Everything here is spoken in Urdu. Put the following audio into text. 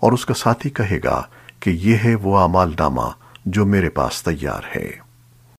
اور اس کا ساتھی کہے گا کہ یہ ہے وہ اعمال نامہ جو میرے پاس تیار ہے۔